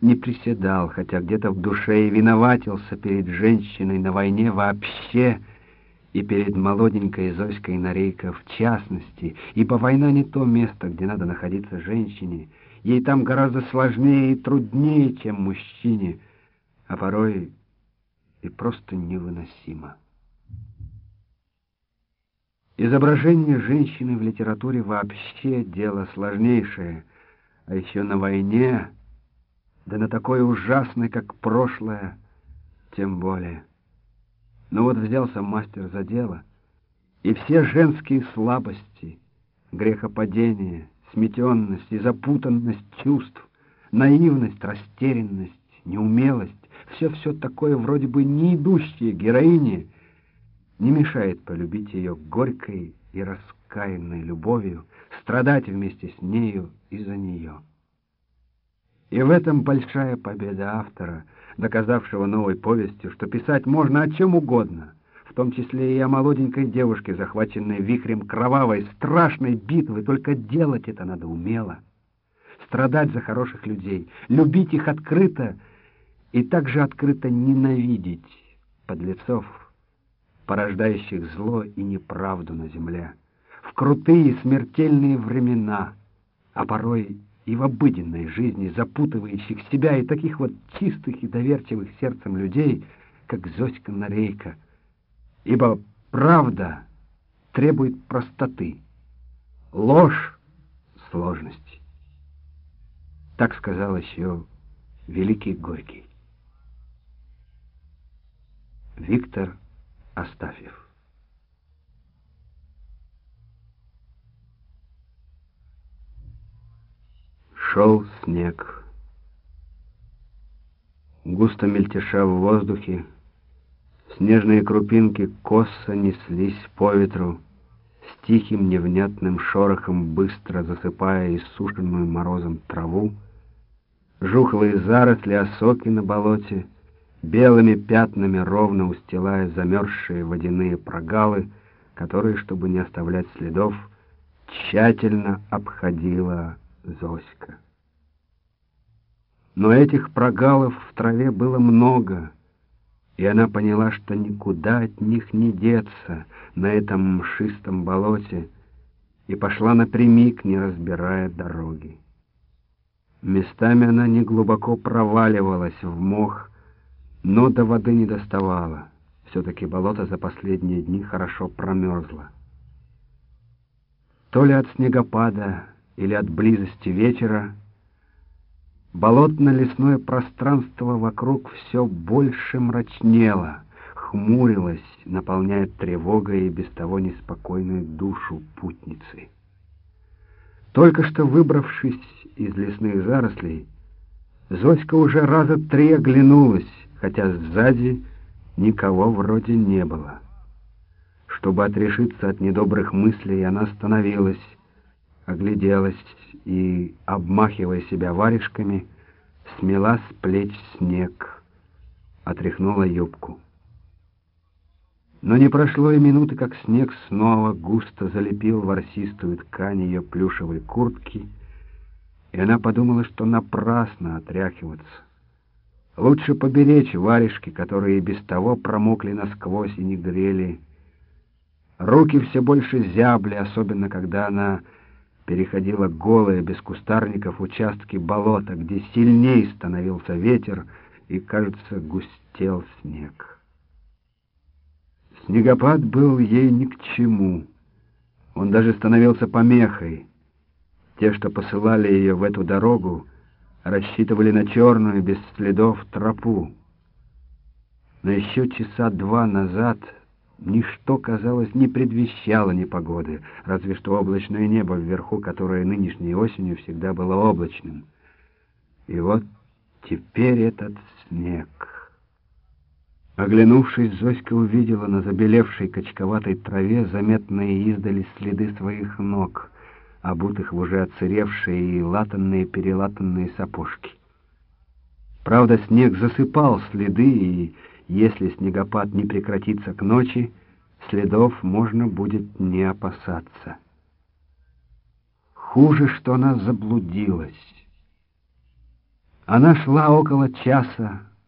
не приседал, хотя где-то в душе и виноватился перед женщиной на войне вообще, и перед молоденькой Зоськой Нарейко в частности, ибо война не то место, где надо находиться женщине, ей там гораздо сложнее и труднее, чем мужчине, а порой и просто невыносимо. Изображение женщины в литературе вообще дело сложнейшее, а еще на войне, да на такое ужасное, как прошлое, тем более. Но вот взялся мастер за дело, и все женские слабости, грехопадение, сметенность и запутанность чувств, наивность, растерянность, неумелость, все-все такое вроде бы не идущее героине, не мешает полюбить ее горькой и раскаянной любовью, страдать вместе с нею и за нее. И в этом большая победа автора — доказавшего новой повестью, что писать можно о чем угодно, в том числе и о молоденькой девушке, захваченной вихрем кровавой, страшной битвы, только делать это надо умело. Страдать за хороших людей, любить их открыто и также открыто ненавидеть подлецов, порождающих зло и неправду на земле, в крутые смертельные времена, а порой и в обыденной жизни, запутывающих себя и таких вот чистых и доверчивых сердцем людей, как Зоська Нарейка. Ибо правда требует простоты, ложь — сложности. Так сказал еще великий Горький. Виктор Астафьев Шел снег. Густо мельтеша в воздухе, снежные крупинки косо неслись по ветру, с тихим невнятным шорохом быстро засыпая иссушенную морозом траву, жухлые заросли осоки на болоте, белыми пятнами ровно устилая замерзшие водяные прогалы, которые, чтобы не оставлять следов, тщательно обходила Зоська. Но этих прогалов в траве было много, и она поняла, что никуда от них не деться на этом мшистом болоте, и пошла напрямик, не разбирая дороги. Местами она неглубоко проваливалась в мох, но до воды не доставала. Все-таки болото за последние дни хорошо промерзло. То ли от снегопада или от близости вечера Болотно-лесное пространство вокруг все больше мрачнело, хмурилось, наполняя тревогой и без того неспокойную душу путницы. Только что выбравшись из лесных зарослей, Зоська уже раза три оглянулась, хотя сзади никого вроде не было. Чтобы отрешиться от недобрых мыслей, она остановилась, огляделась и, обмахивая себя варежками, смела с плеч снег, отряхнула юбку. Но не прошло и минуты, как снег снова густо залепил ворсистую ткань ее плюшевой куртки, и она подумала, что напрасно отряхиваться. Лучше поберечь варежки, которые и без того промокли насквозь и не грели. Руки все больше зябли, особенно когда она переходила голые, без кустарников, участки болота, где сильней становился ветер и, кажется, густел снег. Снегопад был ей ни к чему. Он даже становился помехой. Те, что посылали ее в эту дорогу, рассчитывали на черную, без следов, тропу. Но еще часа два назад Ничто, казалось, не предвещало непогоды, разве что облачное небо вверху, которое нынешней осенью всегда было облачным. И вот теперь этот снег. Оглянувшись, Зоська увидела на забелевшей качковатой траве заметные издали следы своих ног, обутых в уже отсыревшие и латанные-перелатанные сапожки. Правда, снег засыпал следы и если снегопад не прекратится к ночи, следов можно будет не опасаться. Хуже, что она заблудилась. Она шла около часа,